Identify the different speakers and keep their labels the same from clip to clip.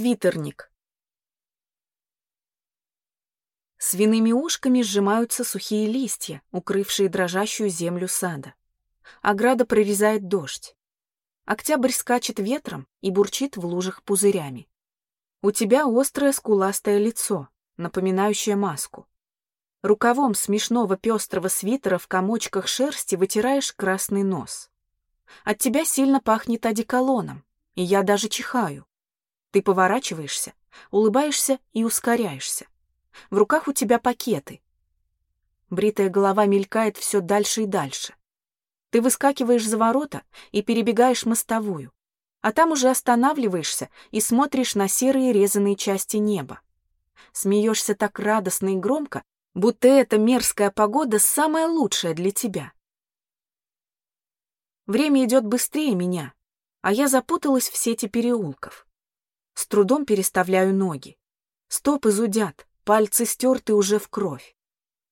Speaker 1: Свитерник. Свиными ушками сжимаются сухие листья, укрывшие дрожащую землю сада. Ограда прорезает дождь. Октябрь скачет ветром и бурчит в лужах пузырями. У тебя острое скуластое лицо, напоминающее маску. Рукавом смешного пестрого свитера в комочках шерсти вытираешь красный нос. От тебя сильно пахнет одеколоном, и я даже чихаю. Ты поворачиваешься, улыбаешься и ускоряешься. В руках у тебя пакеты. Бритая голова мелькает все дальше и дальше. Ты выскакиваешь за ворота и перебегаешь мостовую, а там уже останавливаешься и смотришь на серые резаные части неба. Смеешься так радостно и громко, будто эта мерзкая погода самая лучшая для тебя. Время идет быстрее меня, а я запуталась в сети переулков. С трудом переставляю ноги. Стопы зудят, пальцы стерты уже в кровь.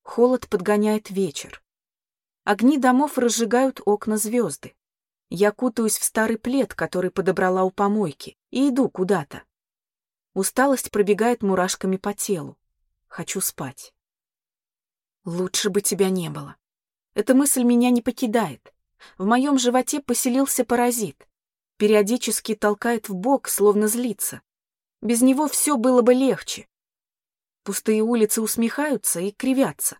Speaker 1: Холод подгоняет вечер. Огни домов разжигают окна звезды. Я кутаюсь в старый плед, который подобрала у помойки, и иду куда-то. Усталость пробегает мурашками по телу. Хочу спать. Лучше бы тебя не было. Эта мысль меня не покидает. В моем животе поселился паразит периодически толкает в бок, словно злится. Без него все было бы легче. Пустые улицы усмехаются и кривятся.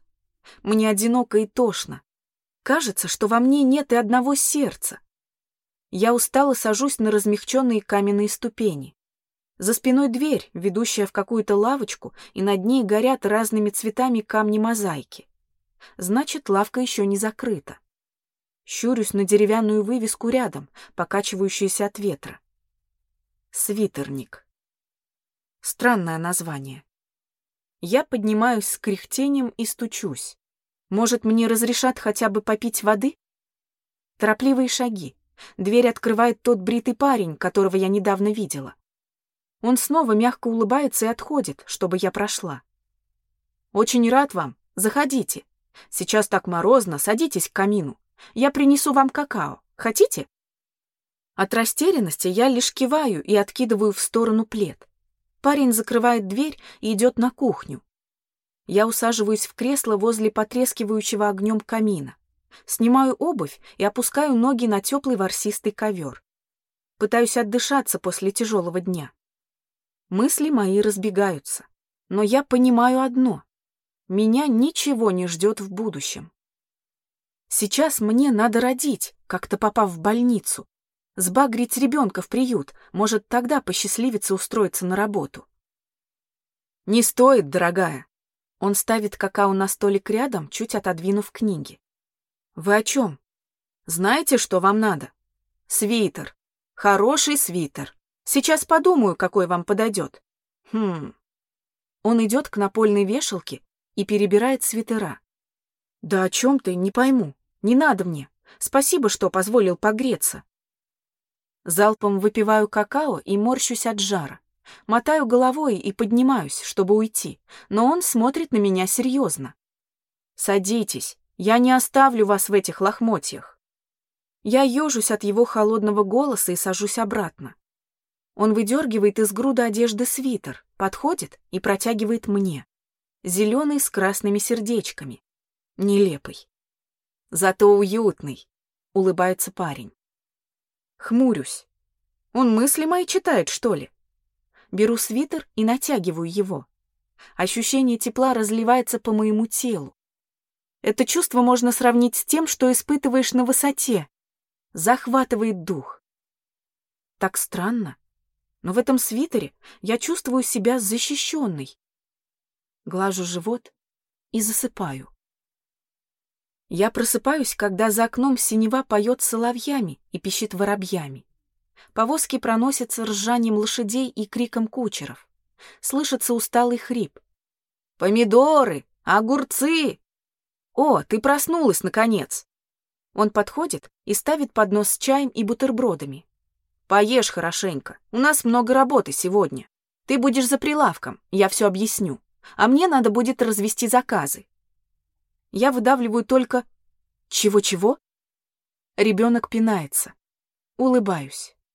Speaker 1: Мне одиноко и тошно. Кажется, что во мне нет и одного сердца. Я устало сажусь на размягченные каменные ступени. За спиной дверь, ведущая в какую-то лавочку, и над ней горят разными цветами камни мозаики. Значит, лавка еще не закрыта. Щурюсь на деревянную вывеску рядом, покачивающуюся от ветра. Свитерник. Странное название. Я поднимаюсь с кряхтением и стучусь. Может, мне разрешат хотя бы попить воды? Торопливые шаги. Дверь открывает тот бритый парень, которого я недавно видела. Он снова мягко улыбается и отходит, чтобы я прошла. «Очень рад вам. Заходите. Сейчас так морозно, садитесь к камину. Я принесу вам какао. Хотите?» От растерянности я лишь киваю и откидываю в сторону плед. Парень закрывает дверь и идет на кухню. Я усаживаюсь в кресло возле потрескивающего огнем камина. Снимаю обувь и опускаю ноги на теплый ворсистый ковер. Пытаюсь отдышаться после тяжелого дня. Мысли мои разбегаются. Но я понимаю одно. Меня ничего не ждет в будущем. Сейчас мне надо родить, как-то попав в больницу. Сбагрить ребенка в приют, может, тогда посчастливится устроиться на работу. Не стоит, дорогая. Он ставит какао на столик рядом, чуть отодвинув книги. Вы о чем? Знаете, что вам надо? Свитер. Хороший свитер. Сейчас подумаю, какой вам подойдет. Хм. Он идет к напольной вешалке и перебирает свитера. Да о чем ты, не пойму. Не надо мне. Спасибо, что позволил погреться. Залпом выпиваю какао и морщусь от жара. Мотаю головой и поднимаюсь, чтобы уйти, но он смотрит на меня серьезно. «Садитесь, я не оставлю вас в этих лохмотьях». Я ежусь от его холодного голоса и сажусь обратно. Он выдергивает из груда одежды свитер, подходит и протягивает мне. Зеленый с красными сердечками. Нелепый. Зато уютный, улыбается парень. Хмурюсь. Он мысли мои читает, что ли? Беру свитер и натягиваю его. Ощущение тепла разливается по моему телу. Это чувство можно сравнить с тем, что испытываешь на высоте. Захватывает дух. Так странно. Но в этом свитере я чувствую себя защищенной. Глажу живот и засыпаю. Я просыпаюсь, когда за окном синева поет соловьями и пищит воробьями. Повозки проносятся ржанием лошадей и криком кучеров. Слышится усталый хрип. «Помидоры! Огурцы!» «О, ты проснулась, наконец!» Он подходит и ставит поднос с чаем и бутербродами. «Поешь хорошенько, у нас много работы сегодня. Ты будешь за прилавком, я все объясню. А мне надо будет развести заказы. Я выдавливаю только... Чего-чего? Ребенок пинается. Улыбаюсь.